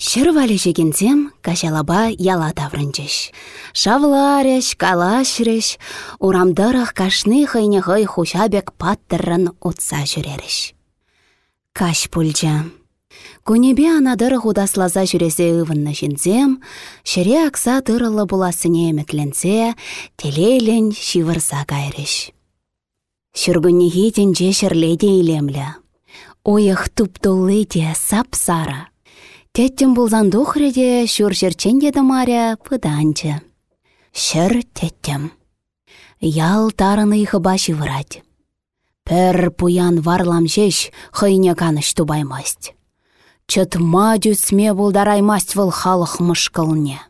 Шыр жегензем кашалаба яла таврынчыш. Шавлареш, калашреш, урамдырах кашны хыйне хый хушабек паттырын утса жүререш. Каш пульча. Кунебе анадыр худаслаза жүресе ывынны жінзем, шыре акса тырылы буласыне эметленсе, телейлен шивырса кайреш. Шүргіннеге тенже шырледе илемлі. Ойық де сап-сара. Теттім бұлзан дұхреде шүр жерчен деді маря пыданчы. Шыр теттім. Ял тарыны башы вырать. Пір пуян варлам жеш хыйне каныш тубаймасть. Чытма жүсме бұлдараймасть выл халық мышкылне.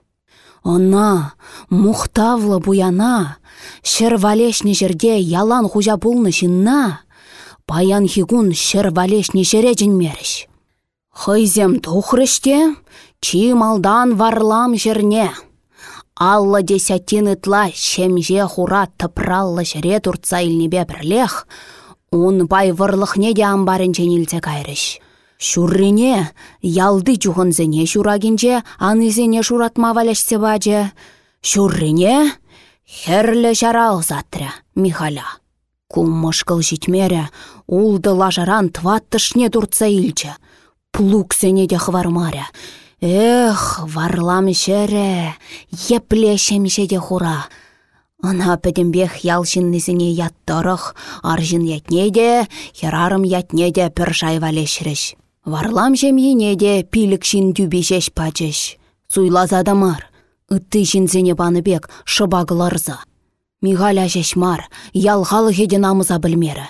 Она, мухтавлы буяна, шыр валешне жерде ялан хужа жинна, паян хигун шыр валешне жере меріш. Хыйзем тухрыште, чи малдан варлам жерне. Алла десятин ытла шемже хура тыпраллы жере турца илнебе бірлех, ун бай вăрлăхне де амбарен ченилсе кайрыш. Шуррине ялды чухынсене шурагинче анызене шуратма валяшсе бачы. Шуррине херлі жара озатря, Михаля. Куммышкыл житмере, улды лажаран тваттышне турца илче плуксене де хвармаря. Эх, варлам шере, еплешемше де хура. Ана пӹдембех ялшиннесене яттырых, аржын ятне херарым ятне де пір шайвалешреш. Варлам жемйене де пилік шин тюбешеш пачеш. Суйлазадамар, ытты жинзене баныбек шыбагыларза. Мигаля мар, ялғалы хеден намыза білмері.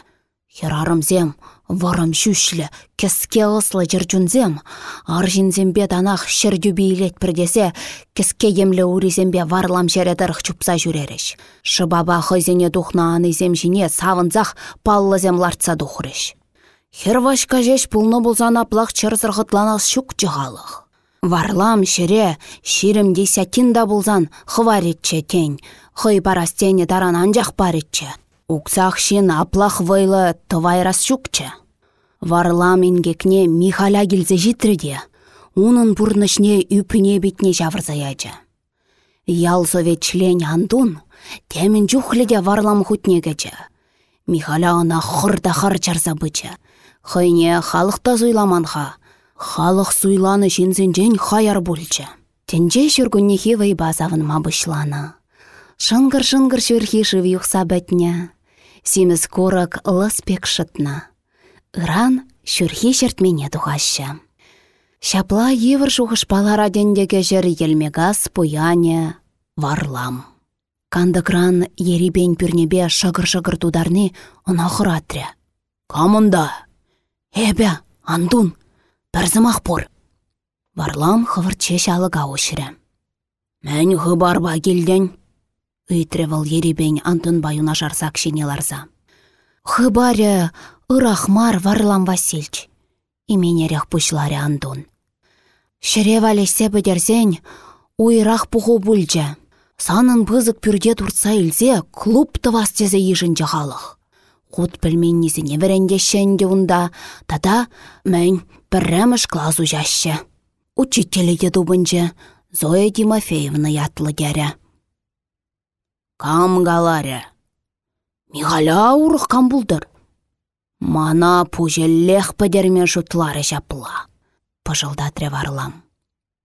Херарымзем, Варам шүшлі, кеске ослы жырчунзем, аржинзембе данах шердюбі илет бірдесе, кеске емлі уризембе варлам жередірх чупса жүререш. Шыбаба хойзене духна анызем жіне савынзах паллызем лартса духреш. Хервашка жеш пулны бұлзан аплақ чырзырғытланас шук жығалық. Варлам шере, ширім десятин да бұлзан хваретче тень, хой парастене даран. Уксах шин аплах вайлы тывайрас чукче. Варлам ингекне Михаля келзе житріде, унын бұрнышне үпіне бітне жавырзаячы. Ял совет член андун, темін варлам хутнегечі. Михаля ана хырда хыр чарса бычы. Хыйне халықта зуйламанха, халық суйланы жен хаяр бульчы. Тенже жүргіннехе вайбазавын мабышланы. Шынгыр-шынгыр шүрхи шыв бәтне. Симіз корак лыспек шытна. Иран шүрхи шертмене тухаща. Шапла евір шухышпалара дендеге жер елмегас пуяне варлам. Кандыкран ерибен пүрнебе шыгыр-шыгыр тударны она хыратря. Камында? Эбе, андун, пәрзімақ пор. Варлам хывырче шалыға ошыры. Мән хыбарба келден, Ыйтревал еребень антын баюна жарсак ларза. Хыбаря ырахмар Варлам Васильч. Именерях пушларе антон. Шеревалесе бідерзен уйрах пуху бульча. Санын пызык пүрде турца илзе клуб тывастезе ежінчі халық. Хут пілменнесіне верендешенде унда, тата мән піррәміш клазу жашы. Учителі де дубынчы, Зоя Тимофеевна ятлы гәрі. Кам галаря. Михаля урық кам бұлдыр. Мана пужеллех пәдерме жұтлары жапыла. Пыжылда треварлам.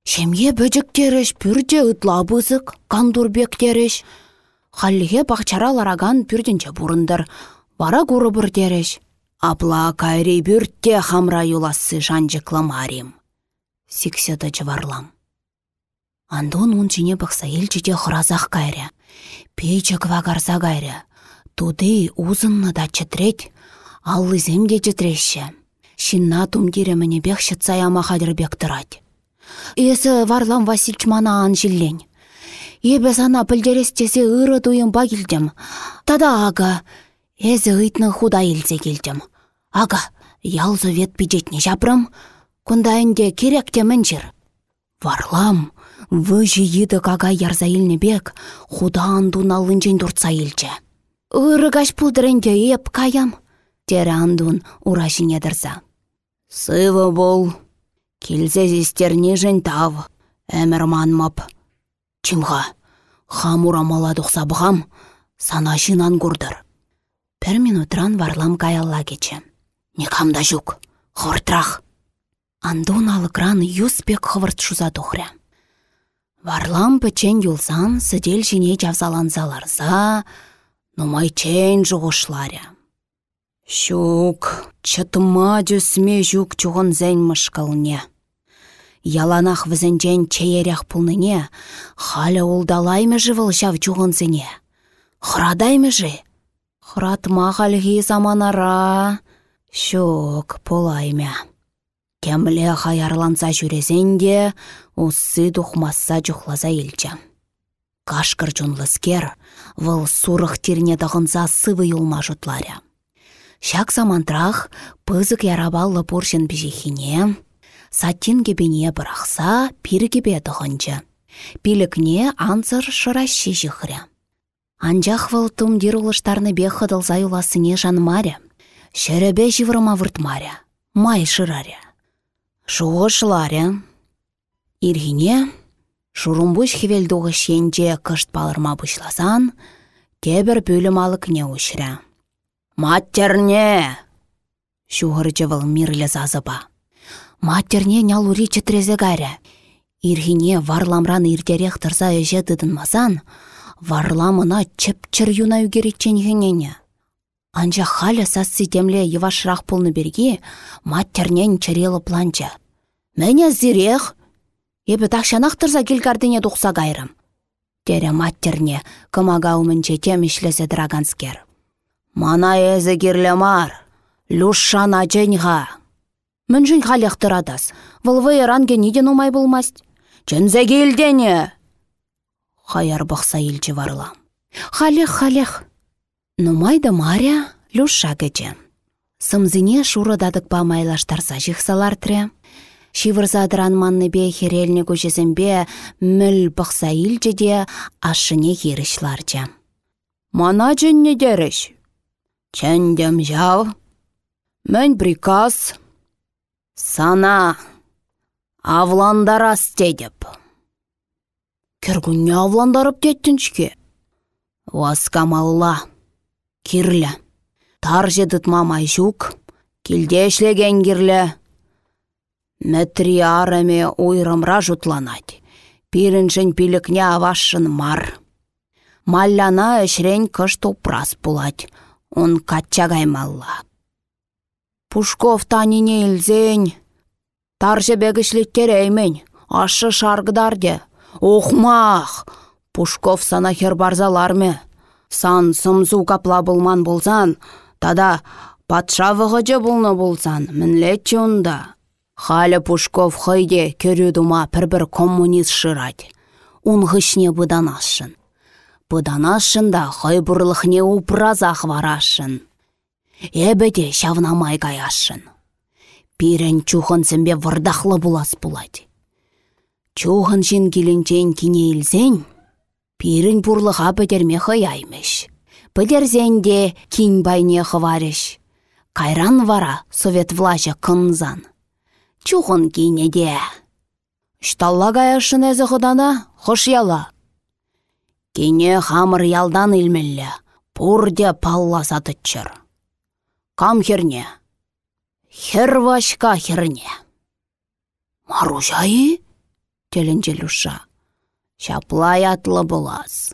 Шемге бөжіктеріш пүрде ұтла бұзық, кандурбектеріш. Халлиге бақчара лараган пүрдінче бұрындар. Бара күрі бірдеріш. Апла кайри бүртте хамра юласы жанжықламарим. Сикседі жыварлам. Андон он жіне бақса елчеде хыразақ кайря. Пейчі вагарса гайры. Туды узынны да чітрет, аллызем де чітреші. Шинна тумдиреміне бек шытса яма бек тұрад. Есі Варлам Васильч мана ан жиллен. Ебе сана ыры туйын ба келдім. Тада ага, езі ұйтны худа елзе келдім. Ага, ялзы вет пиджетне жапрым, күндайынде керек темін жыр. Варлам, Вăжи йыды кага ярза бек, худан дун алынчен турца илчче. Ырыгаш пулдыренде еп каям, тере андун урашине дырса. Сывы бол. Килзе зистернижен тав, әмір манмап. Чимға, хамура мала бұғам, сана жинан курдыр. Пір минутран варлам каялла кече. Никамда жүк, хұртрах. Андун алыкран юспек хывырт шуза. Варлам пӹчен юлсан сӹдел жіне жавзаланзаларса, нумай чейн жуғышларя. Щук, чытыма жүсме жүк чуғын зән мышкалне. Яланах візінчен чейерях пулныне, халя улдалаймы жывыл жав зіне. Хырадаймы жы? Хыратма халги заманара. Щук, полаймя. Кемле хаярланса жүрезенде, уссы тухмасса чухласа елчі. Кашкыр жунлыскер, выл сурық терне дағынса сывы юлма жұтларя. Шак замантрах пызык ярабаллы пуршын бежехине, саттин кебене бірақса пир кебе дығынчы. Пилікне анцыр шыращи жихря. Анжақ выл тумдир улыштарны бе хыдылза юласыне жанмаря. Шәребе май шыраря. Шуғышларя. Ирхине, шурумбуш хевелдуғы шенже кышт палырма бұшласан, кебір бөлім алықне ұшыра. Маттерне! Шуғырчы выл мирлі зазыба. Маттерне нялури чытрезе гаря. Ирхине варламран иртерех тұрса өже дыдынмасан, варламына чіп-чір юна үгеречен. Анжа халя сассы темле евашырақ пулны берге, маттернен чырелы планча. Мәне зирех, ебі тақшанақ тұрса келгардыне дұқса гайрым. Тере маттерне, кымага умынче темішлесі драганскер. Мана әзі керлемар, люшана жэньға. Мүнжін халех тұрадас, вылвы еранге неден умай болмаст. Чынзе келдене. Хаяр бұқса елчі варлам. Халех, халех. Нумайда Маря люша кече. Сымзине шурыдадык па майлаштарса жихсалар тре. Шивырса манны бе хереліне көшесімбе мүл бұқса илчеде ашыне херішларча. Мана не деріш? Чәндем жау. Мен приказ. Сана. Авландарас дедіп. Кіргүнне авландарып деттіншке. Васкамалла. Кирлі. Мамай жүк, келде ішлеген кирлі. Мәтри араме ойрымра жұтланад. Пиріншін пілікне авашын мар. Малляна әшрен кыш топрас пулать. Он качагаймалла. Пушков танине илзен. Таржы бәгішлеттер әймен. Ашы шаргыдарде. Охмах! Пушков сана хер барзаларме. Сан сымзу капла болман болсан, тада патша вғыжы болны болсан, мінлетчі онда. Халі Пушков хыйде көрі дума пір-бір коммунист шырать. Ун ғышне бұданашын. Бұданашын да хый бұрлықне упразақ варашын. Эбеде шавнамай каяшын. Пирен чухын сімбе вырдақлы булас булать. Чухын жин келінчен Пирін бурлыға бөдерме хыяймеш. Бөдерзенде кин байне хыварыш. Кайран вара совет влажа кынзан. Чухын кинеде. Шталла гаяшын әзі хыдана, хош яла. Кине хамыр ялдан илмеллі, пурде палла сатычыр. Кам херне? Хер вашка херне. Маружайы? Теленче люша. Çаплай атлы болас.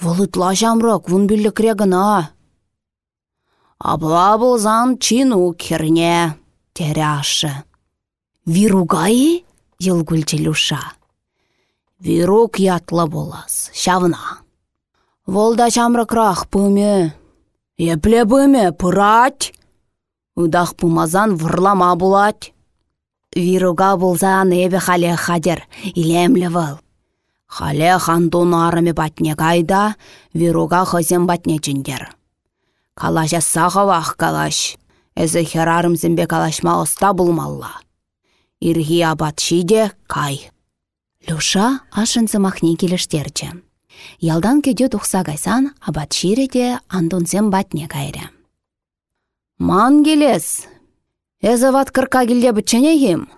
Вұлытла жамрок, вұн білі крегіна. Абла болзан чину керне, теряшы. Виругай? Елгүлчі люша. Вирук ятлы болас, шавна. Волда рах пөме. Епле пөме, пырать. Удах пумазан вұрлама булать. Вируга болзан эбе хале хадер, илемлі выл. Хале хандун арыме батне кайда, вируга хызем батне чиндер. Калаша сағавақ калаш. Эзі херарым зімбе калашма оста булмалла. Ирги абат шиде кай. Люша ашын зымахни келіштерчі. Ялдан кеде тұқса гайсан, абат ширеде андунзем батне кайры. Ман келес. Эзі ват кырка келде бітчене ем.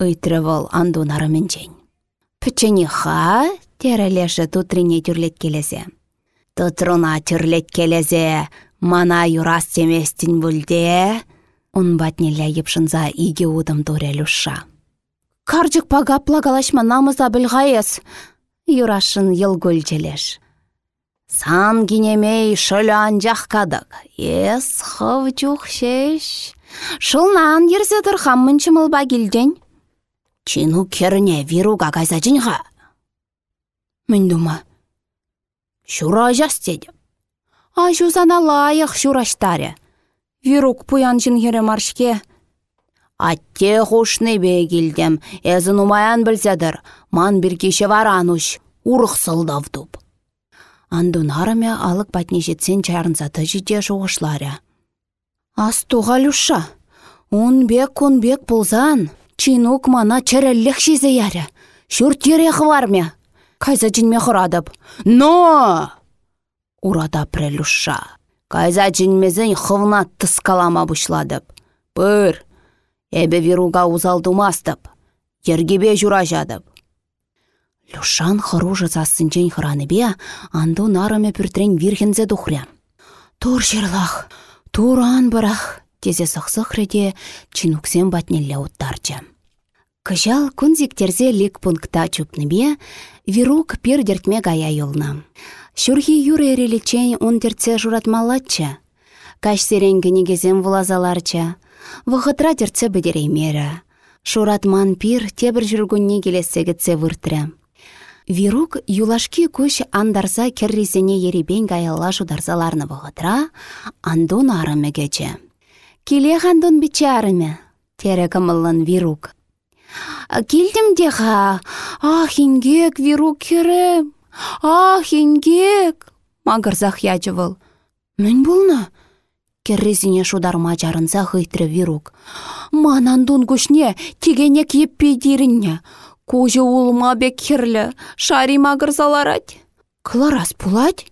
ыйтры вăл андунарымменнчен. Пӹччене ха, терелеші тутрине тюрлет келесе. Тутруна тюрлет келесе, мана юрас теместін бүлде, он батнелля епшынза иге удым туре люша. Карчык пагапла галашма намыза білғайыз, юрашын йылгүл желеш. Сан гинемей шөлі анжақ кадық, ес хыв чух шеш. Шылнан ерсе тұрхам мынчымылба келден. Чину керіне вируга кайзачынға. Мін дума. Шура жас деді. А жузана лайық шураштаре. Вирук пуян жингері маршке. Атте хушны бе келдем, әзін умаян білзедір, ман бір кеше варануш, урық сылдавдуб. Андун арымя алық батне жетсен чарынзаты жите жоғышларя. Астуға люша, он бек он бек болзан, чинук мана чәрәллік шезе яря, шүр терех вармя. Кайза жинме хырадып. Но! Урада прелюша. Кайза жинмезен хывна тыскалама бушладып. Пыр, эбе вируга узалдумастып. Ергебе жадып. Люшан хыружы засынчен бе, анду нарыме пүртрен вирхензе духря. Тур жерлах, туран барах, тезе сықсықреде чинуксен батнелле уттарчы. Кыжал кунзиктерзе лик пункта чупныбе, вирук пирдертме гая юлна. Шурхи юре эрелечен он терце журатмалатча. Каш серенгенегезем вулазаларча. Вғытра терце бедереймері. Шуратман пир тебір жүргінне келесегітсе выртря. Вирук юлашки күш андарса керризене еребен гаялла жударзаларны вғытра, андун арымы. Келе андун биче арымы, тере кымылын вирук. Келдім деға, ах, ингек, вирук керем. Ах, ингек! Мағырзақ яжывыл. Мін болна? Керрезіне шударма жарынса хыйтры вирук. Манандун күшне тегенек еппе дерінне. Кужы улма бек херлі, шари мағырзаларад. Кларас пулать?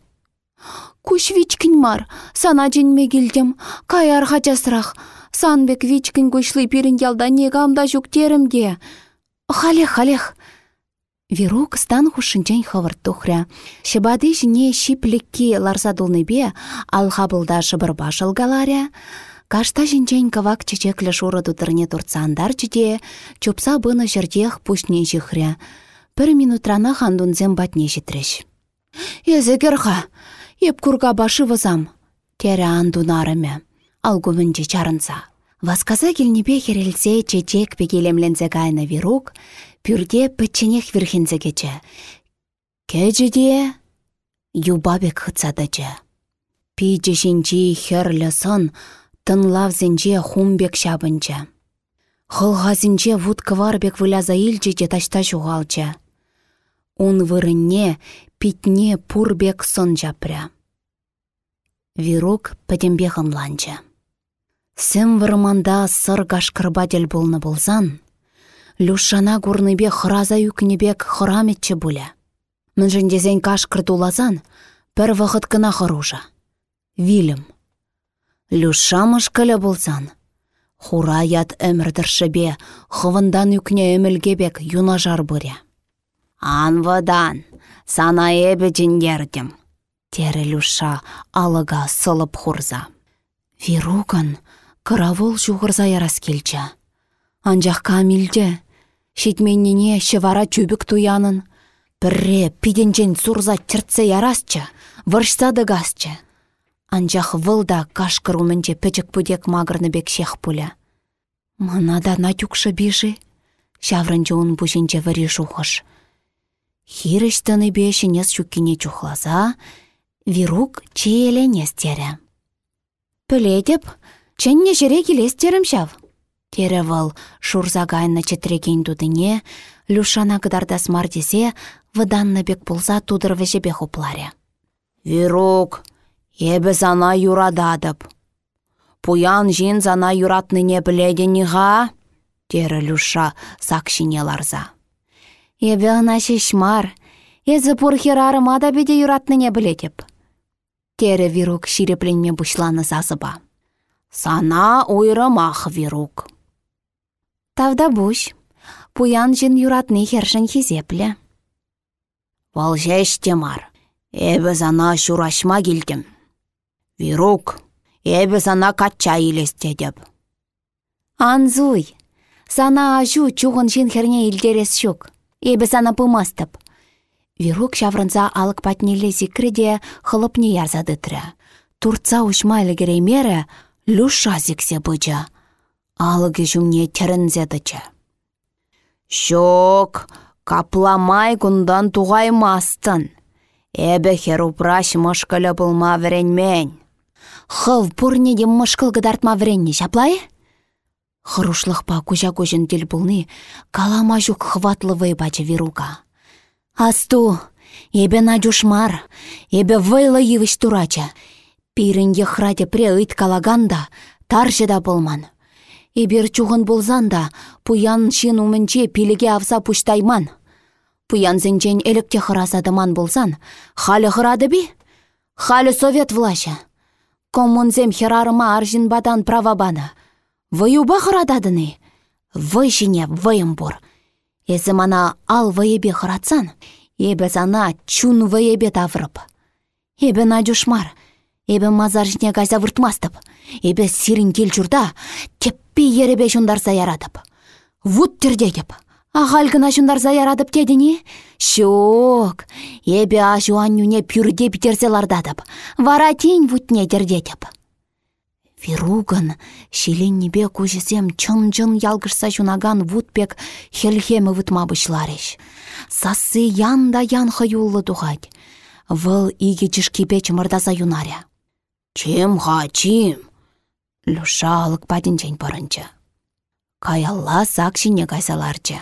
Куш вичкін мар, сана жинме келдім, каяр хачасырақ. Санбек вичкін күшлі пирін ялда негамда жүктерімде. Халех, халех, Вирук стан хушинчен хывырт тухря. Шыбады жіне шиплекки ларсадулныбе алхабылда шыбырба галаря. Кашта жінчен кавак чечеклі шуры тутырне турцандар чите, чупса быны жердех пушне жихря. Бір минутрана хандунзем батне житреш. Езе керха, еп курга башы вазам. Тере андунарыме. Алгумынче чарынса. Васказа келнебе херелсе чечек пекелемлензе кайны вирук, пюрде пӹчченех вірхензе кече. Кечеде юбабек хыцадачы. Пиче шинчи херлі сын, тынлавзенче хумбек шабынчы. Вуд кварбек выляза илчече ташта жуғалчы. Он вырынне питне пурбек сон жапря. Вирук пәтембе хымланчы. Сім вырманда сыр кашкырбатель болны болзан, Люшана гурныбе хыраза юкнебек хыраметче буля. Міншіндезен кашкыр тулазан, пір вақыт кына хыружа. Вилім. Люша мышкілі болсан. Хура ят әмірдіршібе, хывындан үкне әмілгебек юна жар бұря. Анвадан, сана әбі жіндердім. Тері Люша алыға сылып хурза. Вируган, кыравыл жуғырза ярас келчі. Анжақ камилде, Шитменнене шевара чүбік туянын. Бірре пиденчен сурза тіртсе ярасчы, выршса дыгасчы. Анжақ вылда кашкыр умінче пөчік пүдек мағырны бек шех пуля. Мана натюкшы биші, шаврынчы он бұшынче вірі шухыш. Хирыштыны бешінес шуккене чухлаза, вирук чиеленес тере. Піледіп, чәнне жере келестерім шав. Теревал шурзагайны четреген дудыне, Люшана кыдардас мардесе, выданны бек пулса тудыр вежебе хупларе. Вирук, ебі зана юрададып. Пуян жин зана юратныне біледениға? Тері Люша сакшине ларза. Ебі ана шешмар, езі пурхерарыма да беде юратныне біледіп. Тері Вирук ширепленме бұшланы зазыба. Сана ойрымақ Вирук. Тавда буш. пуян жын юратны хершін хизепле. Вал жеште мар, эбі зана шурашма келдім. Вирук, эбі зана кача илесте деп. Анзуй, сана ажу чуғын жын херне илдерес шук. Эбі сана пымастып. Вирук шаврынса алық патнелі зикреде хылыпне ярзады түрі. Турца ушмайлы кереймері люша бұджа. Алығы жүмне терінзедічі. Шок, капламай күндан туғаймастын. Эбі херупраш мышкылы бұлма вренмен. Хыл пурнеде мышкыл гыдартма вренне, шаплай? Хырушлықпа кужа көжін дел бұлны, калама жүк хватлы бачы вирука. Асту, ебе надюшмар, ебе вайлы евіш турача. Пирінге храде пре ыйт калаганда, таржы да болман. Эбер чуғын болзанда, пуян шин умінче пилеге авса пуштайман. Пуян зінчен элікте хырасадыман болсан, халі хырады би? Халі совет влаша. Коммунзем херарыма аржин бадан правабана. Ваюба хырададыны? Вай жіне вайым бұр. Эзі мана ал вайебе хыратсан, ебе зана чун вайебе таврып. Ебе надюшмар, ебе мазар жіне газа вұртмастып, ебе сирин кел журда, теппі еребе жундарса ярадып. Вуд тірдегіп, ағалгына жундарса ярадып дедіне? Шок, ебе ажу аннюне пюрде бітерсе лардадып, вара тень вутне дердетіп. Вируган, шиленнебе кужесем чын-чын ялгышса жунаган вутпек хелхемі бұшлареш. Сасы ян да ян хаюлы тухать. Выл иге чишкипе чымырдаса юнаря. Чим ха, чим? Люша алык падинчен парынчы. Каялла сакшине кайсаларчы.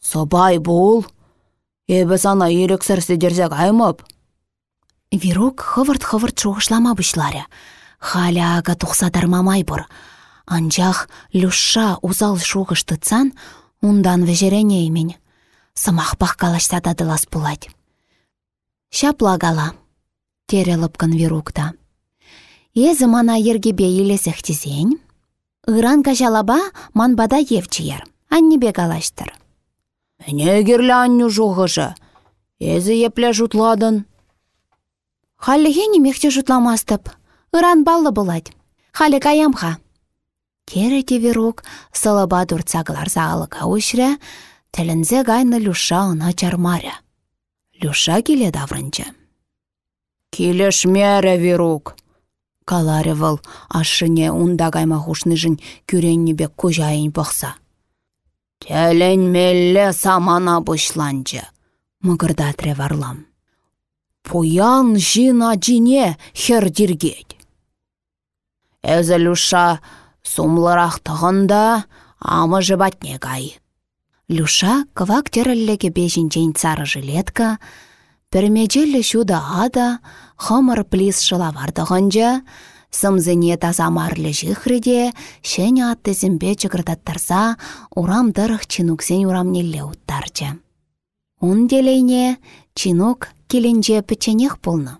Собай бол. Эбі сана ерексірсі дерзек аймып. Вирук хывырт-хывырт шуғышлама бұшларя. Халяга тухсатар мамай бұр. Анжақ люша узал шуғыш тұтсан, ундан вежерене емен. Сымақпақ калашта дадылас бұлад. Шаплагала, тереліпкін Вирукта. Езі мана ергебе елесіхтізен, Иран кажалаба манбада евчиер, аннебе калаштыр. Әне керлі анню жуғыжы. Езі епле жұтладын. Халлихе мехте жұтламастып, ыран баллы болать. Халі каямха. Кере теверук сылыба дұртсағыларса алыға үшірі, тілінзе гайны люша ұна чармаря. Люша келе даврынчы. Келеш мере вирук. Каларе выл ашыне унда кайма хушныжын күреннебе көжайын бұқса. Тәлін мелле самана бұшланчы. Мұгырда треварлам. Пуян жина жине хер диргет. Әзі люша сумлырақ тұғында амы жыбатне гай. Люша кывак теріллеге бежінчен цары жилетка, пірмеджелі шуда ада, хымыр плис шылавардығынжа, сымзыне тазамарлы жихреде, шен атты зімбе чыгырдаттарса, урам дырық чинуксен урамнелле уттарчы. Он делейне чинук келенже піченех пулны.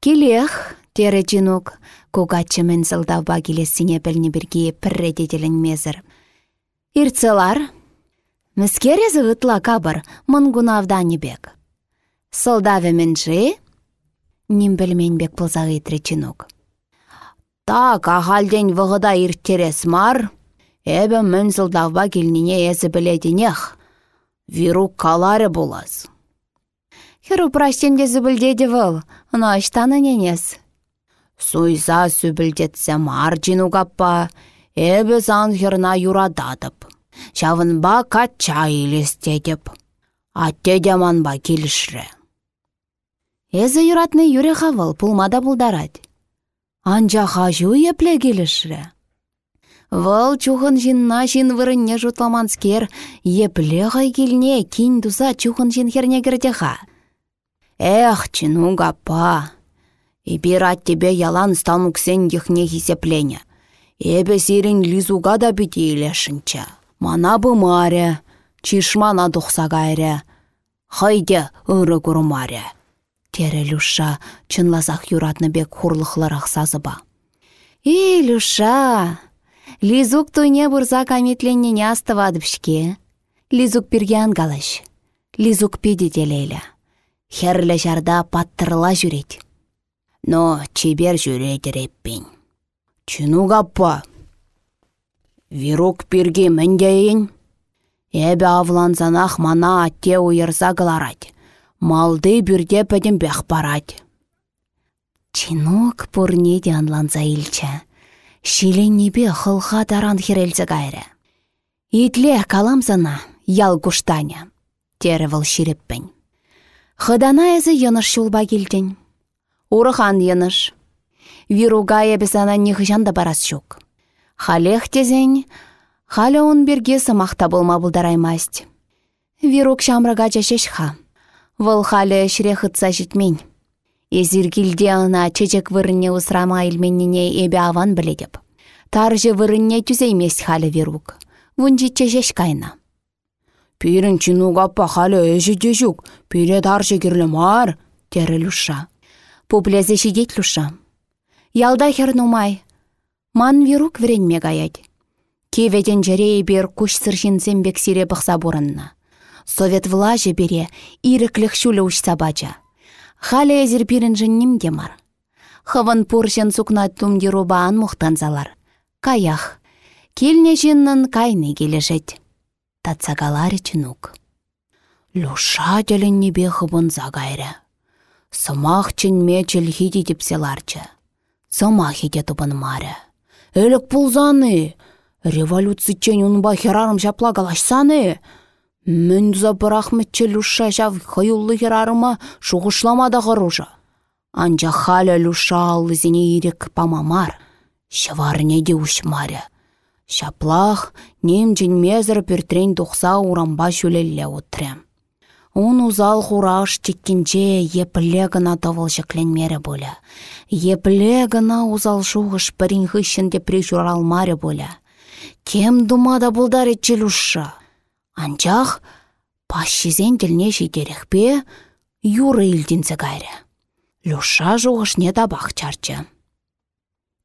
Келех, тере чинук, кугатчымен сылдавба келесіне пілні бірге пірредеделін мезір. Ирцелар, Міскерезі ғытла кабыр, мұнгунавданы бек. Сылдавы мінжі? Ним білмен бек пылзағы чинук. Так, ағалден вғыда ирттерес мар, әбі мін сылдавба келніне езі біледінех. Вирук калары болаз. Херу праштенде зүбілдеді выл, ұна аштаны ненес. Суйса сүбілдетсе мар чинугаппа, әбі сан херна юрададып. Шавынба кача илестедіп. Атте деманба келішірі. Эзі юратны юре хавыл пулмада бұлдарад. Анжа хажу епле келішірі. Вăл чухын жинна жин вырынне жутламанскер, епле ғай келне кин дуза чухын жин херне ха. Эх, гапа. Ибират тебе ялан стануксен ехне хисеплене. Эбе сирен лизуга да бітейлешінча. Мана бымаре, чишмана тухса гайре. Хайде ыры курмаре. Тере Люша чынлазақ юратны бек хурлықларақ сазыба. «Эй, Люша, лизук туйне бұрза каметленнене астывадыпшке. Лизук пирге ангалыш. Лизук пиде телейлі. Херлі жарда паттырла жүрет. Но чебер жүрет реппен. Чыну каппа. Вирук пирге міндейін. Эбі авланзанах мана атте уйырса кыларать. Малды бүрде пәдім бәқ барать. Чинук пурне де анланса илчче. Шиленнепе хылха таран хирелсе кайры. Итле каламсана ял куштаня. Тері выл ширеппен. Хыдана әзі йыныш шулба келден. Урыхан йыныш. Вируга ебесана нихыжанда барас шук. Халех тезен, халя он берге сымақта болма бұлдараймаст. Вирук шамрага ха. Выл халі шрехытса житмен. Езіргілде ана чечек вырынне усрама илменнене эбе аван біледеп. Таржы вырынне түзеймес халі вирук. Вунжи чешеш кайна. Пирін чинугаппа халі әжі дежук, пире таржы керлі мар, тері люша. Публезе шидет люша. Ялда хер нумай. Ман вирук вренме гаять. Кеведен жерей бер күш сыршинсен бексире бұқса бұрынна. Совет влажы бере иріклік шулі ұшса бача. Халі әзір пирін жынним демар. Хывын пуршын сукна тумди рубаан мұқтанзалар. Каях. Келне жиннын кайны келешет. Татсагалары чынук. Люша небе хыбын загайры. Сымақ чынме чілхиді депселарчы. Сымақ хиде тупын мары. Әлік пулзаны. Революция унба херарым жапла галашсаны. Мін запырахметче люша жав хыюллы херарыма шуғышламада ғыружа. Анча халя люша аллызіне ирек памамар. Шыварыне де ушмаря. Шаплах немчен мезір піртрен тұқса урамба шүлелле утрем. Он узал хураш теккенче епле гына тавыл мере боля. Епле гына узал шуғыш пірін хыщінде прижуралмаре боля. Кем думада бұлдар етчелушша. Анчах пашшизен тілне жидерекпе юры илдінсе кайры. Люша жуғышне табақ чарчы.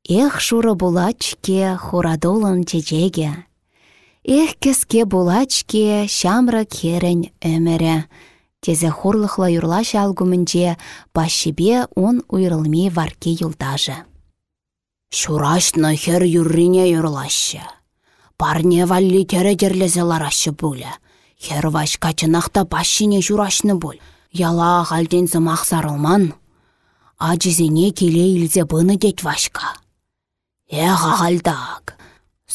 Эх шуры булачке хурадолын чечеге. Эх кеске булачке шамра керен өмірі. Тезе хурлықла юрла шалгумінче башшибе он уйрылме варке юлдажы. Шурашны хер юррине юрлашы. Парне валли тере терлезе ларашы бұля. Хер ваш качынақта башшине журашны бұл. Яла ғалден зымақ сарылман. Ажызене келе илзе бұны дет вашка. Эх ағалдақ.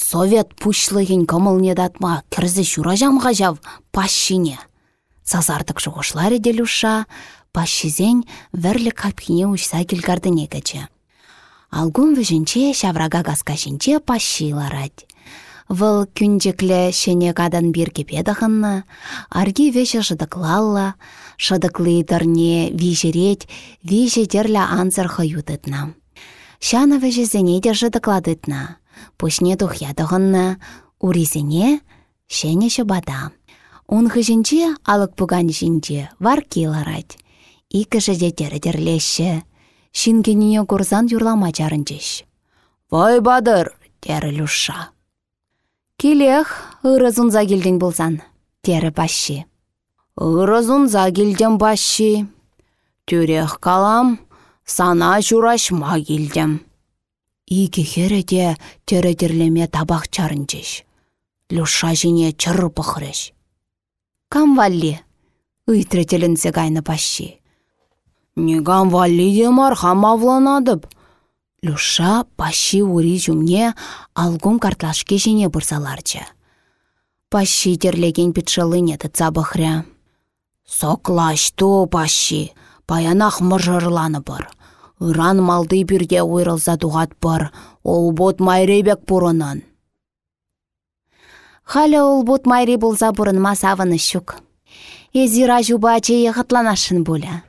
Совет пушлығын кымылне датма кірзі журажамға жав пашшине. Сазардық жұғышлары делюша, пашшизен вәрлі капхине ұшса келгардыне кәчі. Алгун віжінче шаврага газкашінче пашшиларад. Вăл күнчекле шене кадан бирке педахынна, арги веше шыдыклалла, шыдыклы тырне вижерет, виже терлі анзыр хаютытна. Шана вежезене де шыдыкладытна, пушне тухядығынна, уризене шене шыбада. Он хыжинче алық пуган жинче вар киларать. Икі жеде тері терлеші. Шингеніне курзан юрлама жарынчеш. Вай бадыр, тері люша. Келех, ырызунза келден болсан, тері башши. Ырызунза келден башши. Түрех калам, сана журашма келдем. Игі хереде тередерлеме табақ чарынчеш. Люша жіне чыр бұқырыш. Кам валли? Үйтірі телінсе гайны башши. Негам валли демар хам авланадып. Люша пащи ури жүмне алгум картлашке жіне бұрсаларчы. Пащи терлеген пітшылыне тұтса бұхря. Соклашту пащи, паянақ мұржырланы бұр. Иран малды бірде ойрылза дуғат бұр, ол бот майрейбек бұрынын. Халя ол бот майри болза бұрынма савыны шук. Езира жубачы еғытланашын бұля.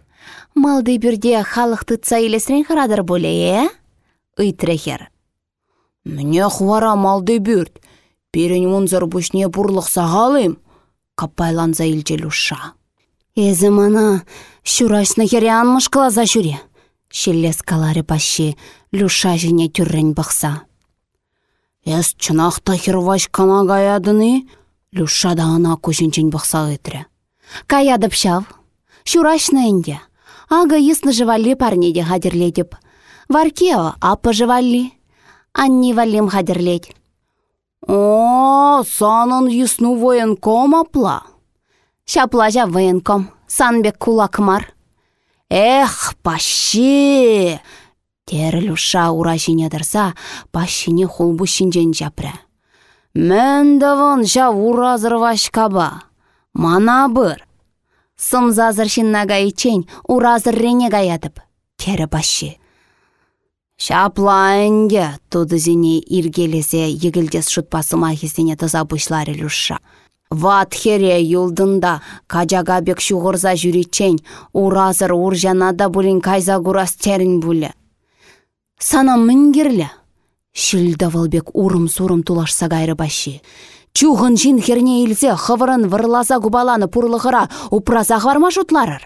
Малды бірде халық тұтса елесірен қырадыр бұля, е? ыйтрехер. Мне хвара малды бүрт. Перен мұнзыр бүшне бұрлық сағалым. Капайланза илче люша. Эзі мана шурашны анмыш кылаза жүре. Шиллес калары пащи люша жіне түррен бақса. Эс чынақта херваш кана гаядыны, Люша да ана күшінчен бұқса өтірі. Каядып шав. Шурашна энде. Ага ясны жывалли парнеде хадерлетіп. Варкео апы жывалли. Анни валлим хадерлет. О, санын ясну военком апла. Шаплажа военком. Санбек кулакмар. Эх, пащи! Тері люша ура жинедірса, пащине хулбу шинжен жапры. Мен даван жа уразыр вашкаба. Мана бір. Сым зазыр шиннага ичен уразыр рене гаядып. Тері пащи. Шаплайынде тудызіне иргелесе егілдес шутпасыма хесене таза бұшлары люша. Ват хере юлдында кажага бек шуғырза жүречен, уразыр уржанада бұлін кайза курас терін бұлі. Сана мінгерлі. Шілдавалбек урым-сурым тулашса гайры башы. Чуғын жин херне илсе хывырын губаланы пурлығыра упраза хварма жұтларыр.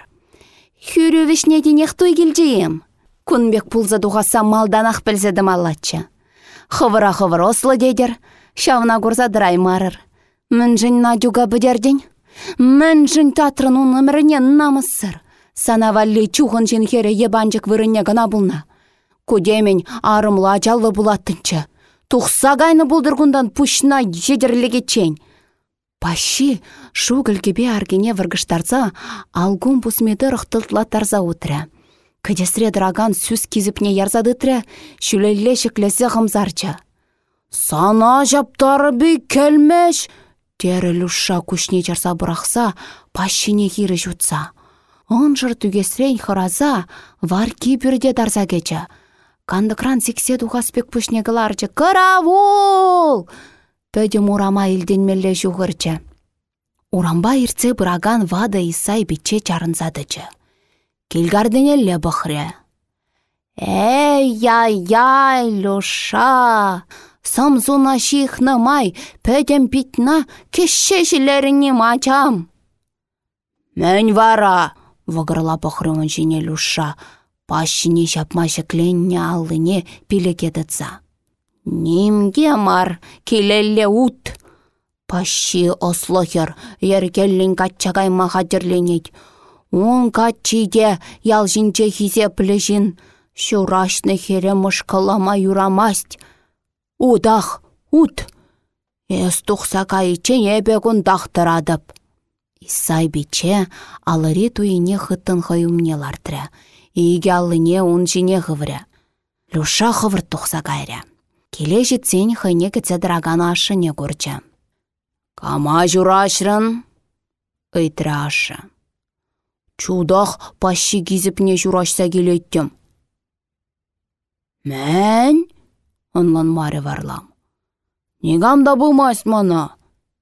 Хүрі вишне денех той келжейім. Күнбек пулза дуғаса малданақ білзедім аллатчы. Хывыра хывыр ослы дедер, шавна гурза драймарыр. Мін Надюга бідерден. Мін жын татрын ұн намысыр. Сана валли чуғын жин хері ебанжық вырынне гына бұлна. Кудемень арымла жалы булаттынчы. Тухса гайны бұлдырғындан пушна жедерліге чен. Пащи шугілгебе аргене выргыштарса, алгун пусмеді рықтылтлаттарза утря. Кедесре драган сүз кизіпне ярзадытря, шүлелле шеклесе ғымзарча. Сана жаптары бей келмеш, Тері люша күшне жарса бұрақса, пащине хирі жұтса. Онжыр түгесрен хыраза, вар кипірде дарза кечі. Кандыкран сіксе дұғаспек пүшне кыларчы. Каравол! Пөді мурама илденмелле жүгірчі. Урамба ирце бұраган вада исай бітче чарынзадычы. Келгарденелле бұхре. Эй, яй-яй, Самзуна май, пөдем питна кешше жилеріне мачам. Мән вара, вғырла бұқырымын жіне люша, пашыне жапмашы алыне пилекедіца. Немге мар, келелле ут. Пащи ослохер, ергеллин качагай махадерленет. Он качиде ялжинче хизе плешін, шурашны хере мышкалама юрамасть. Удах, ут. Эс тухса кайче ебе күн дақтырадып. Исай биче алыри туйне хыттын хаюмне лартыры. Иге алыне ун жіне хывыры. Люша хывыр тухса кайры. Келе жетсен хыне кіце драган ашыне көрчі. Кама журашрын? Ыйтры ашы. Чудах пащи кизіпне журашса келеттім. Мән? Онлан мары варлам. Негамда бұмас мана,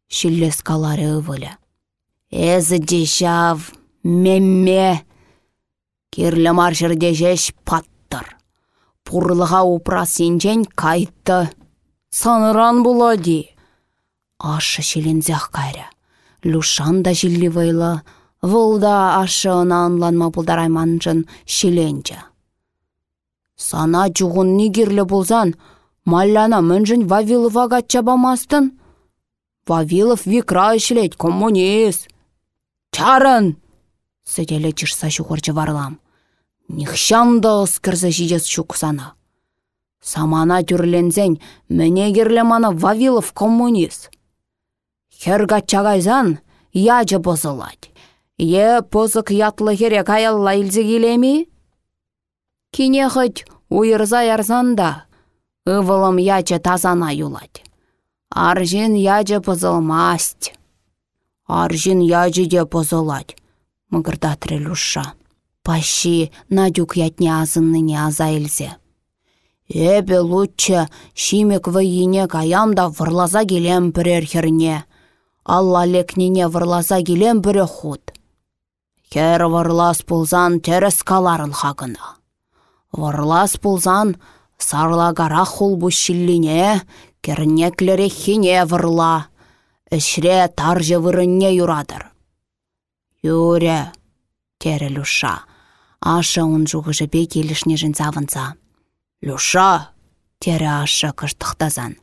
шиллес калары ывылы. Эзі дешав, мемме. Керлі маршыр дежеш паттыр. Пурлыға упра сенжен кайтты. Саныран булади. Ашы шелензях кайры. Люшан да жилли вайлы. Вұлда ашы ына анланма бұлдарайманжын шеленжі. Сана чуғын нигерлі болзан, Малляна мӹнжӹн Вавилова чабамастын? Вавилов викра ишлет, коммунист. Чарын! Сӹделе чышса çухырчы варлам. Нихшамда ăскерсе çичас чуксана. Самана тюрлензен мӹне керле мана Вавилов коммунист. Хер чагайзан ячы позылать. Е позык ятлы хере каялла илзе келеми? Кине хоть уйырза ярзанда Ывылым ячы тазана юлать. Аржин ячы пызылмасть. Аржин ячы де пызылать. Мығырдатры люша. Пащи Надюк ятне азынныне аза илзе. Эбе лучче шимек вайине каямда врлаза келем бірер херне. Алла лекнене врлаза келем бірі худ. Хер врлас пулзан терес каларын хагына. Врлас пулзан Сарлагара хулбу шиллине, кернеклері хине вырла. Эшре таржы вырынне юрадыр. Юре, тере Люша. Аша он жуғыжы бе келішне завынса. Люша, тере аша кыштықтазан.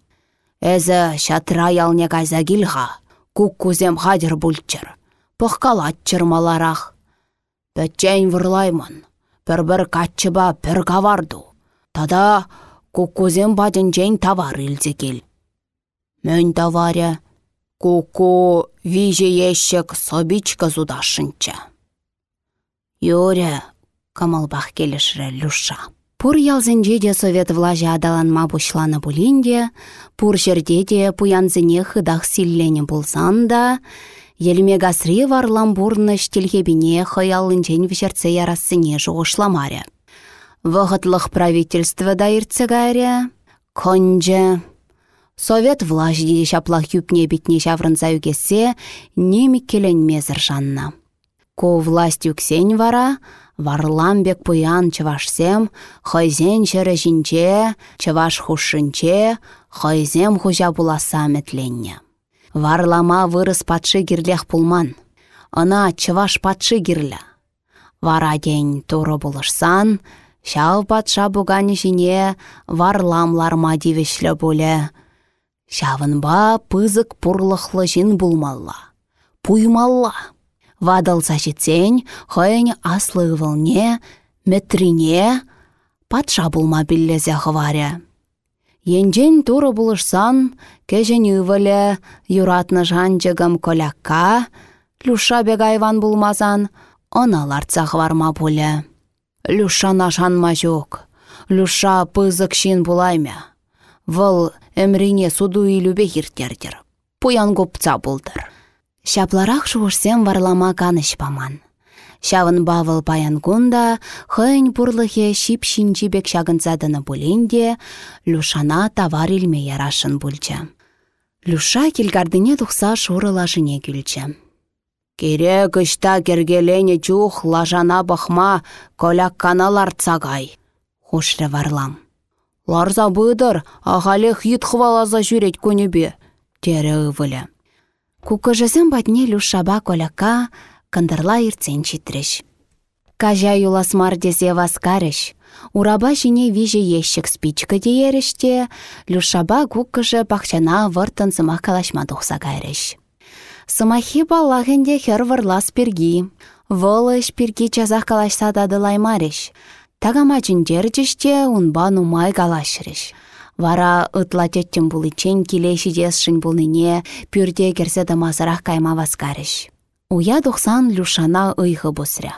Әзі шатыра ялне кайза келға. куккузем хадер бульчыр. Пăхкалатчыр маларах. Пәтчән вырлаймын. Пір-бір катчыба пір каварду. Тада куккузем баденчен тавар илзе кел. Мөн таваря. Куку виже ешек собичка зудашынча. Юря, камалбах келешрі люша. Пур ялзенже де совет влажа адаланма бушланы булинде, пур жерде де пуянзыне хыдах силлене булсан да, елме гасри варлам бурны штилхебине хаялынчен вишерце ярассыне жуғышламаре. Вғытлық правительство да ирцегаре, конже, Совет влаш диде шаплах юпне битне шаврынса үкесе, немик мезір жанна. Ко власть юксен вара, Варламбек пуян чывашсем, хойзен çрре çинче, чываш хушшинче, хойзем хужа буласа метленне. Варлама вырыс патшы кирлех пулман. Ына чываш патшы кирлі. Вара туры булышсан, Шау патша буганы жіне варламларма дивешлі бұлі. Шавынба пызык пұрлықлы жин булмалла. Пуймалла. Вадалса жетсен, хойын аслы вылне, метрине, патша булма биллезе хваря. Енжен туры булышсан, кежен үвілі, юратны жанжығым колякка, люша бегайван булмазан, оналарца хварма буле. Люша нашанма жоқ, люша пызык шин булаймя. Выл эмрине суду илюбе хиртердер. Пуян гопца булдыр. Шапларах шуғышсем варлама каныш паман. Шавын бавыл паян кунда, хыйн пурлыхе шип шинчибек шагынзадыны буленде, люшана тавар илме ярашын бульча. Люша келгардыне тухса шурылашыне күлчі. Керек ышта кергелене чух лажана бахма коляк каналар цагай. Хушры варлам. Ларза бұдыр, ағалех ет хвалаза жүрет көнебе. Тере ывылі. Куккыжысем батне люшаба коляка кындырла иртсен читреш. Кажа юласмар дезе васкарыш. Ураба жіне виже ешчік спичка дейеріште, люшаба куккыжы бақчана выртын сымақ калашма. Сымахи баллағынде хер вырлас перги. Волыш перги чазақ калашса дадылаймарыш. Тагама жіндер жіште унба нумай калашырыш. Вара ытла теттім булычен келеші десшін булныне пүрде керсе дамазырақ кайма васкарыш. Уя дұқсан люшана ыйғы бұсыря.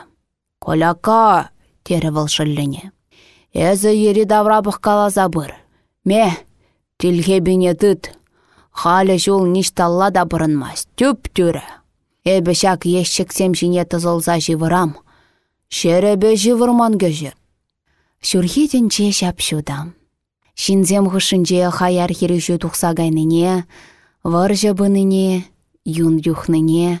Коляка, тері вылшыллыне. Әзі ері даврабық калаза бір. Ме, тілге біне тұт. Халі жол ништалла да бұрынмас, түп түрі. Эбі шак ешчіксем жіне тызылза живырам. Шеребе живырман көжі. Шүрхеден че шапшудам. Шинзем хышынже хаяр хирюші тухса гайныне, варжа бұныне, юн юхныне,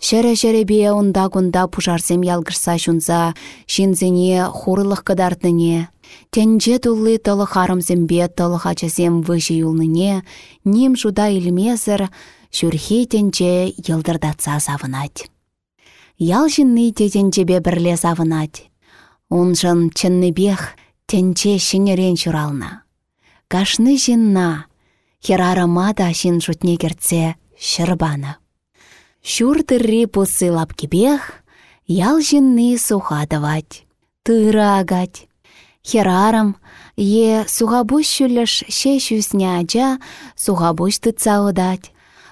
шәрі бе онда күнда пушарсем ялгырса шунза, шинзене хурылық кыдартыне, тенже тулы тылы харымзембе тылы хачасем выжы юлныне, ним жуда илмезір, шүрхе тенже йылдырдатса савынать. Ял жинны тетенчебе бірле савынать. Унжын чынны бех, тенче шинерен чурална. Кашны жинна, херарыма да жин жұтне шырбаны. Шур тырри пусы лапкебех, ял жинны сухадывать, тыры агать. Херарым, е сухабуш шүліш ше шүсне.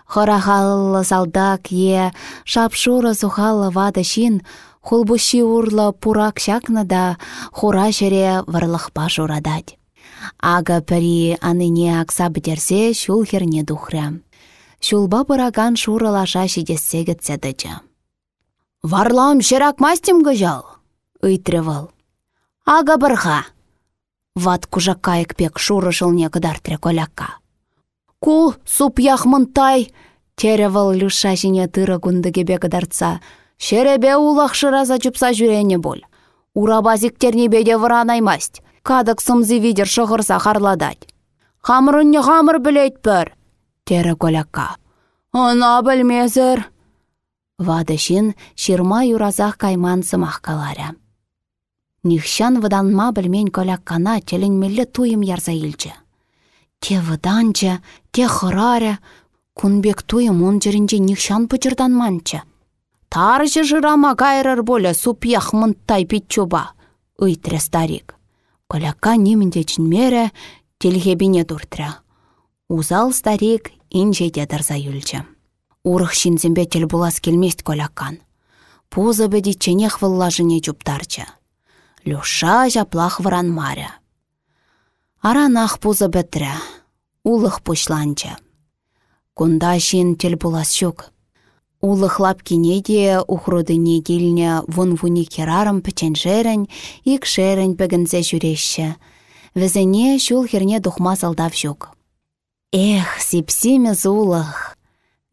Хорахаллы салдак е шапшуры сухалы вады шин, хулбуши урлы пурак шакны да хура жере варлықпа журадать. Ага пірі аныне акса бідерсе шул херне духря. Шулба бұраган шуралаша шидессе кетседічі. Варлам шерак мастим гыжал, ыйтрывал. Ага бірға. Ват кужакка екпек шуры жылне кыдартре колякка. Ку суп яхмынтай, теревал люша жіне тыры күндігебе кыдарца. Шеребе улақ шыраза чупса жүрене бол. Урабазиктерне беде выранаймасть кадык сымзы видер шығырса харладать. Хамрынне хамыр білет бір, тері колякка. Она білмезір. Вадышын ширма юразақ кайман сымақ каларя. Нихшан выданма білмен коляккана теленмелі туйым ярза илчі. Те выданчы, те хыраря, Кунбек туя мон жерінже нихшан пычырдан манча. Таржы жырама кайрыр боле супьях мынттай питчуба, ыйтрре старик. Коляка немінде чынмере телхебине туртря. Узал старик инжеде дырза юлчы. Урых шинзембе тел булас келмест коляккан. Пузы беди ченех выллажыне чуптарчы. Люша жаплах выран маря. Аранах пузы бетря, улых пушланча. Кунда шин тел булас щук. Улых лапкине де ухрудыне келіне вун-вуни керарым пӹченжерін, икшерін пӹгінзе жүрешші. Візіне шул херне духма салдав жүк. Эх, сипсиме зулых.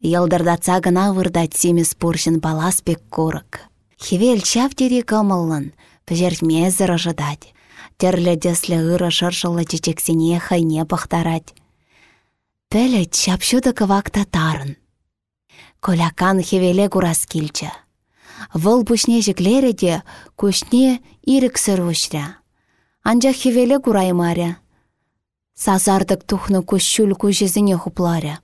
Йылдырдатса гына вырдать симес пуршын балас пек курык. Хевел чав тери кымылын, пӹжертмезір ожидать. Терлі деслі ыры шыршылы чечексене хайне пахтарать. Пәлі чапшуды кывак татарын. Колякан хевеле курас килчче. Вăл пушне жіклері де көшне ирік сырвышря. Анча хевеле кураймаря. Сазардык тухны көшшүл көжезіне хупларя.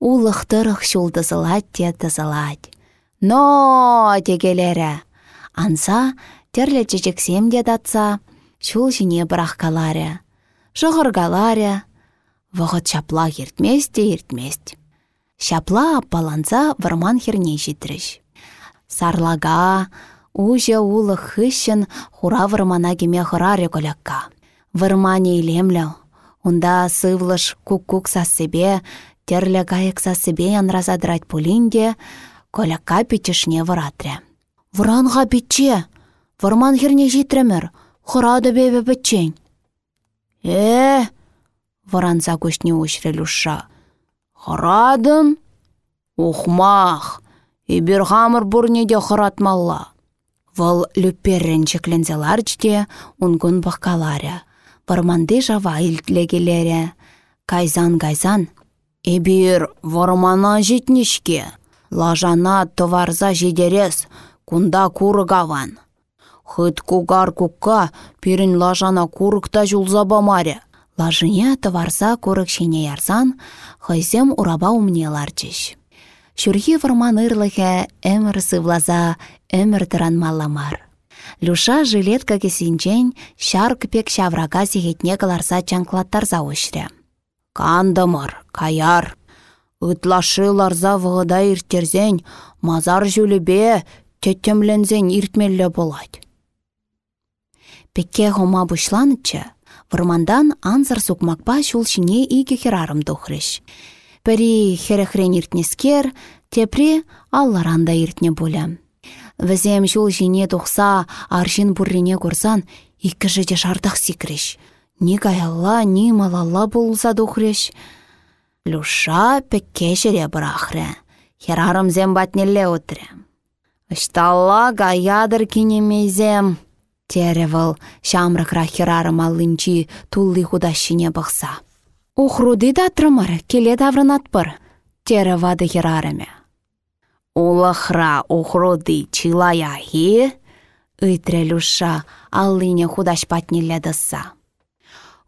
Улых тырых шулдызылать те тызылать. Но тегелері. Анса терлі чечексем де датса, шул жіне бірақ каларя. Шығыргаларя. Вғыт чапла ертмест те ертмест. Шапла аппаланса варман херне житріш. Сарлага, уже улы хыщын хура вармана кеме хыраре. Вармане илемлі, унда сывлыш кук-кук сасыбе, терлі кайык сасыбе янразадрать пулинде, колякка пичешне варатре. Вранға питче, варман херне житремер, хырады бебе бітчен. Э, варанса көшне люша. Хырадын? Ухмах, ибір хамыр бурнеде хыратмалла. Вăл люпперрен чеклензеларчте унгун бахкаларя. Варманды жава илтлегелере. Кайзан-кайзан. Эбир вармана житнишке. Лажана товарза жидерес, кунда курыгаван. Хыт кугар кукка пирин лажана курыкта жулза бамаре. Лажыне товарса курык ярсан, хайзем ураба умнеларчыш. Шүрхи варман ырлыхе әмір сывлаза, әмір тыран маламар. Люша жилетка кесінчен шарк пек шаврага сихетне каларса чанклаттарза ушря. Кандымыр, каяр. Ытлашы ларза вғыда ирттерзен, мазар жүлібе теттемлензен иртмелле болать. Пекке хома бушланычы, вырмандан анзыр сукмакпа шул шине иге херарым тухрыш. Пәрі херехрен иртнескер, тепре алларанда иртне болям. Візем шул жине тухса аршин буррине курсан, икі жеде шардақ сикреш. Ни каялла, ни малалла болса тухреш. Люша пекке жере бұрақры. Херарым зем батнелле өтірі. Ышталла гаядыр кинемезем. Теревыл шамрықра херарым аллынчи тулли худащине бұқса. Ухруды да трымыр, келе даврынат пыр. Тері вады херарыме. Улахра ухруды чилаяхи? Ыйтре люша аллине худаш патнелле дыса.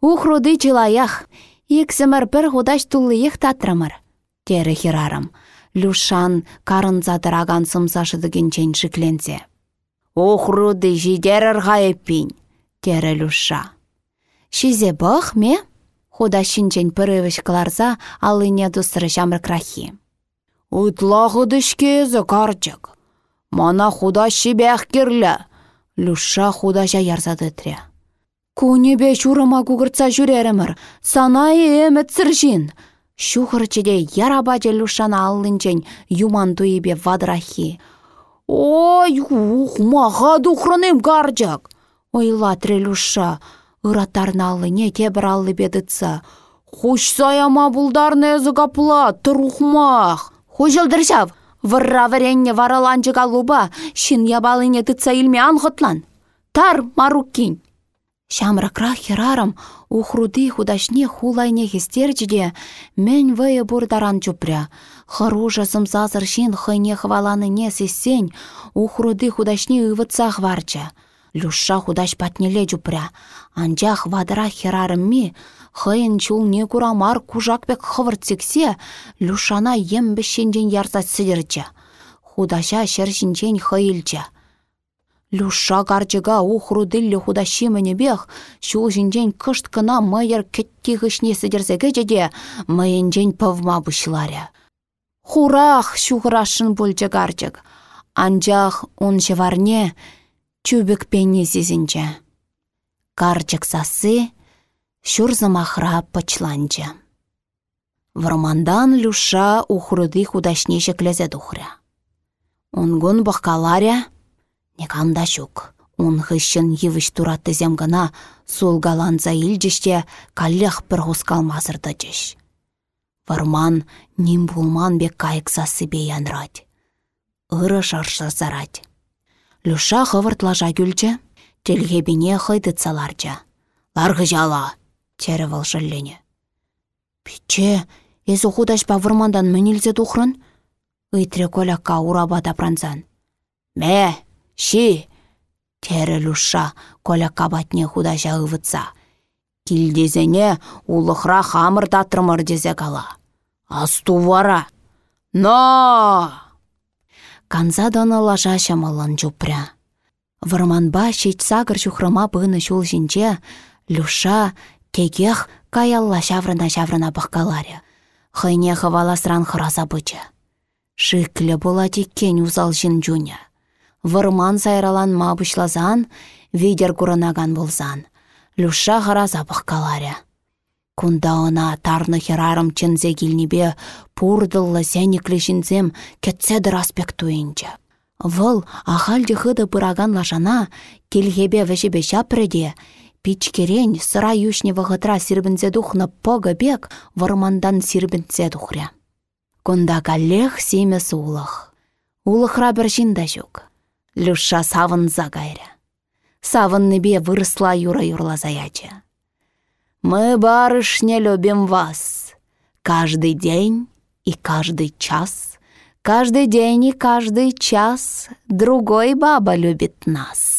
Ухруды чилаях, иксімір бір худаш туллыех татрымыр. Тері херарым. Люшан карын задыраган сымсашыдыгенчен шикленсе. Ухруды жидерір ғайыппин, тері люша. Шизе бұқ ме? Худа шинчен пырывыш кыларса, алыне дұсыры жамыр крахи. Утлағы дышкезі карчык. Мана худа шибәх керлі. Люша худа жа ярзады тірі. Кунебе шурыма кугыртса жүрерімір, сана емет сіржін. Шухырчыде ярабаде люшана аллынчен юман туйбе вадрахи. Ой, ухмаға духрынем гарчак. Ойла люша, ыраттарны аллыне тебір аллы бедытса. Хуш саяма булдарны әзі капла, тұрухмақ. Хужылдыршав, вырра варенне вараланчы галуба, шин ябалыне тытса илме анғытлан. Тар маруккин. Шамракра херарым ухруды худашне хулайне хестерчіде мен вые бурдаран чупря. Хыружа сымсазыр шин хыне хваланыне сесен ухруды худашне ывытса хварча. Люша худаш патнеле жупря. Анчах вадыра херарымми, хыйын чулне курамар кужакпек хывыртсексе, Люшана ембішшенжен ярзат сидірчі. Худаша шершінчен хыйлчы. Люша гарчыга ухру диллі худаши бех, шул жинжен кышт кына майыр кетті ғышне сідерзеге жеде, майынжен павма бұшларя. Хурах шуғырашын бұлчы гарчык. Анжақ он жеварне чүбік пенне зізінчі. Гарчык сасы шурзымахра пычланчы. Вармандан Люша ухруды худашне жеклезе духря. Онгон баққаларя, Некамда щук. Он хыщын йывыш туратты земгана сулгаланса илчіште каллех бір хускалмазырды жеш. Варман ним булман бек кайыкса себе янрать. Ыры шарша зарать. Люша хывыртлажа гүлче, телгебине хыйды цаларча. Ларгы жала, тері валшыллене. Пиче, езі худашпа вармандан мінілзе тухрын? Ыйтре колякка урабада пранзан. Мә, Ши! Тері люша коля кабатне худажа ывытса. Килдезене улықра хамыр татрымыр дезе кала. Асту вара. Но! Канза дона лажа шамалан жупря. Варманба шейтсагыр шухрама бұғыны шул жинче, люша тегех каялла шаврына-шаврына баққаларе. Хыйне хываласран хыраса бычы. Шиклі бола теккен узал жин жуня вырман сайралан мабышлазан, видер курынаган болзан. Люша ғараза каларя. Кунда она тарны херарым чынзе килнебе пурдыллы сәниклі жінзем кетседір аспект туйынчы. Вăл ахальде хыды пыраган лашана келгебе вәжебе çапрреде, пичкерен сыра юшне вăхытра сирбінзе духнă пăгă бек вырмандан сирбінзе духря. Кунда каллех семе сулах. Улыхра бір жинда жүк. Люша савын загайря. Савынны бе выросла юра-юрла заяча. Мы, барышня, любим вас. Каждый день и каждый час. Каждый день и каждый час другой баба любит нас.